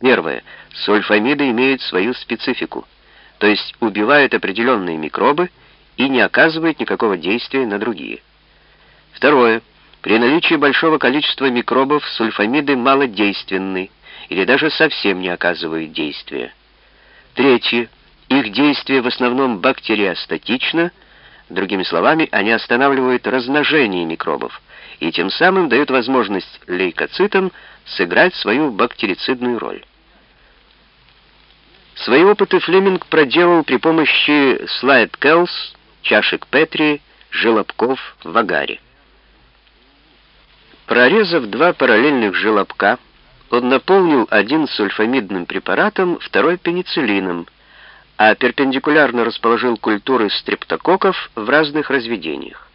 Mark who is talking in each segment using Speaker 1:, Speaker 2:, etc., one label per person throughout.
Speaker 1: Первое. Сульфамиды имеют свою специфику, то есть убивают определенные микробы и не оказывают никакого действия на другие. Второе. При наличии большого количества микробов сульфамиды малодейственны или даже совсем не оказывают действия. Третье. Их действие в основном бактериостатично, другими словами, они останавливают размножение микробов и тем самым дают возможность лейкоцитам сыграть свою бактерицидную роль. Свои опыты Флеминг проделал при помощи слайд Келс, чашек Петри, желобков в агаре. Прорезав два параллельных желобка, он наполнил один сульфамидным препаратом, второй пенициллином, а перпендикулярно расположил культуры стрептококков в разных разведениях.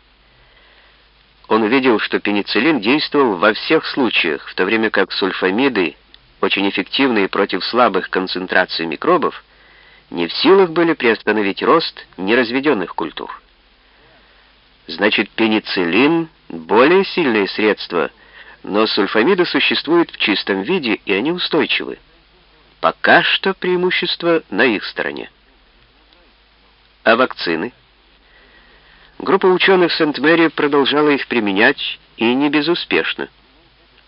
Speaker 1: Он увидел, что пенициллин действовал во всех случаях, в то время как сульфамиды, очень эффективные против слабых концентраций микробов, не в силах были приостановить рост неразведенных культур. Значит, пенициллин — более сильное средство, но сульфамиды существуют в чистом виде, и они устойчивы. Пока что преимущество на их стороне. А вакцины? Группа ученых Сент-Мэри продолжала их применять, и не безуспешно.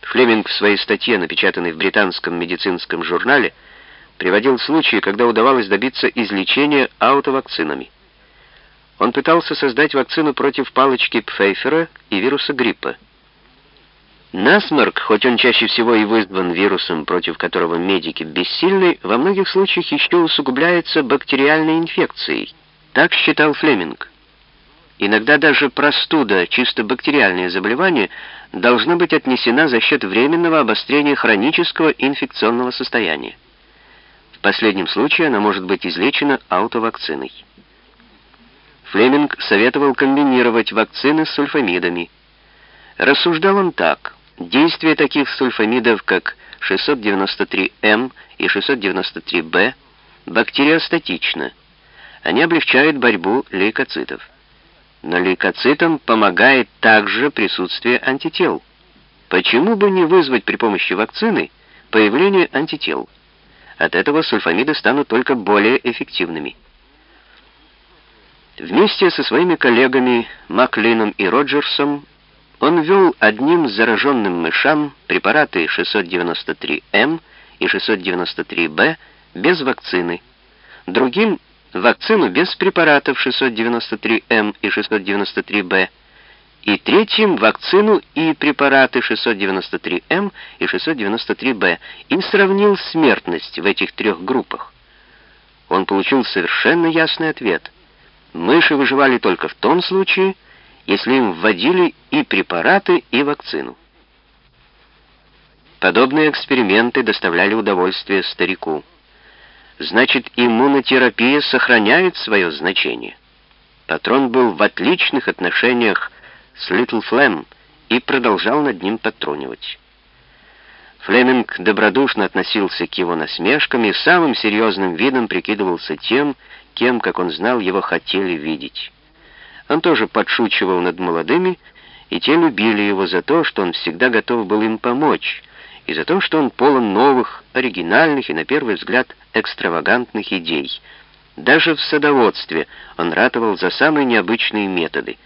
Speaker 1: Флеминг в своей статье, напечатанной в британском медицинском журнале, приводил случаи, когда удавалось добиться излечения аутовакцинами. Он пытался создать вакцину против палочки Пфейфера и вируса гриппа. Насморк, хоть он чаще всего и вызван вирусом, против которого медики бессильны, во многих случаях еще усугубляется бактериальной инфекцией. Так считал Флеминг. Иногда даже простуда, чисто бактериальное заболевание, должна быть отнесена за счет временного обострения хронического инфекционного состояния. В последнем случае она может быть излечена аутовакциной. Флеминг советовал комбинировать вакцины с сульфамидами. Рассуждал он так. Действие таких сульфамидов, как 693М и 693Б, бактериостатично. Они облегчают борьбу лейкоцитов. Но лейкоцитам помогает также присутствие антител. Почему бы не вызвать при помощи вакцины появление антител? От этого сульфамиды станут только более эффективными. Вместе со своими коллегами Маклином и Роджерсом он ввел одним зараженным мышам препараты 693М и 693Б без вакцины, другим — вакцину без препаратов 693М и 693Б, и третьим — вакцину и препараты 693М и 693Б, и сравнил смертность в этих трех группах. Он получил совершенно ясный ответ. Мыши выживали только в том случае, если им вводили и препараты, и вакцину. Подобные эксперименты доставляли удовольствие старику. Значит, иммунотерапия сохраняет свое значение. Патрон был в отличных отношениях с Литл Флэм и продолжал над ним подтрунивать. Флеминг добродушно относился к его насмешкам и самым серьезным видом прикидывался тем, кем, как он знал, его хотели видеть. Он тоже подшучивал над молодыми, и те любили его за то, что он всегда готов был им помочь, и за то, что он полон новых, оригинальных и, на первый взгляд, экстравагантных идей. Даже в садоводстве он ратовал за самые необычные методы.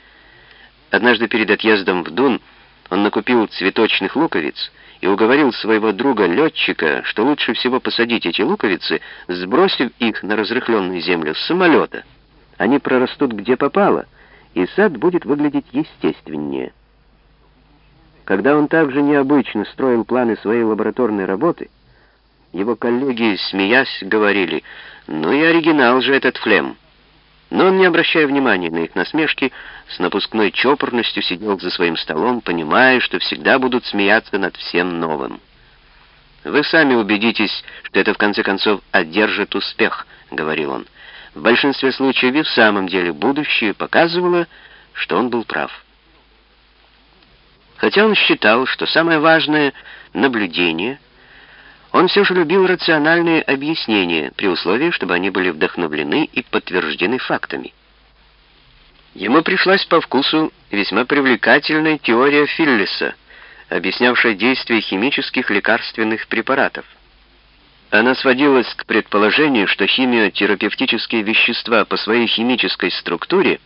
Speaker 1: Однажды перед отъездом в Дун он накупил цветочных луковиц и уговорил своего друга-летчика, что лучше всего посадить эти луковицы, сбросив их на разрыхленную землю с самолета. Они прорастут где попало, и сад будет выглядеть естественнее. Когда он также необычно строил планы своей лабораторной работы, его коллеги, смеясь, говорили, «Ну и оригинал же этот флем». Но он, не обращая внимания на их насмешки, с напускной чопорностью сидел за своим столом, понимая, что всегда будут смеяться над всем новым. «Вы сами убедитесь, что это в конце концов одержит успех», — говорил он. В большинстве случаев и в самом деле будущее показывало, что он был прав. Хотя он считал, что самое важное — наблюдение — он все же любил рациональные объяснения, при условии, чтобы они были вдохновлены и подтверждены фактами. Ему пришлась по вкусу весьма привлекательная теория Филлиса, объяснявшая действие химических лекарственных препаратов. Она сводилась к предположению, что химиотерапевтические вещества по своей химической структуре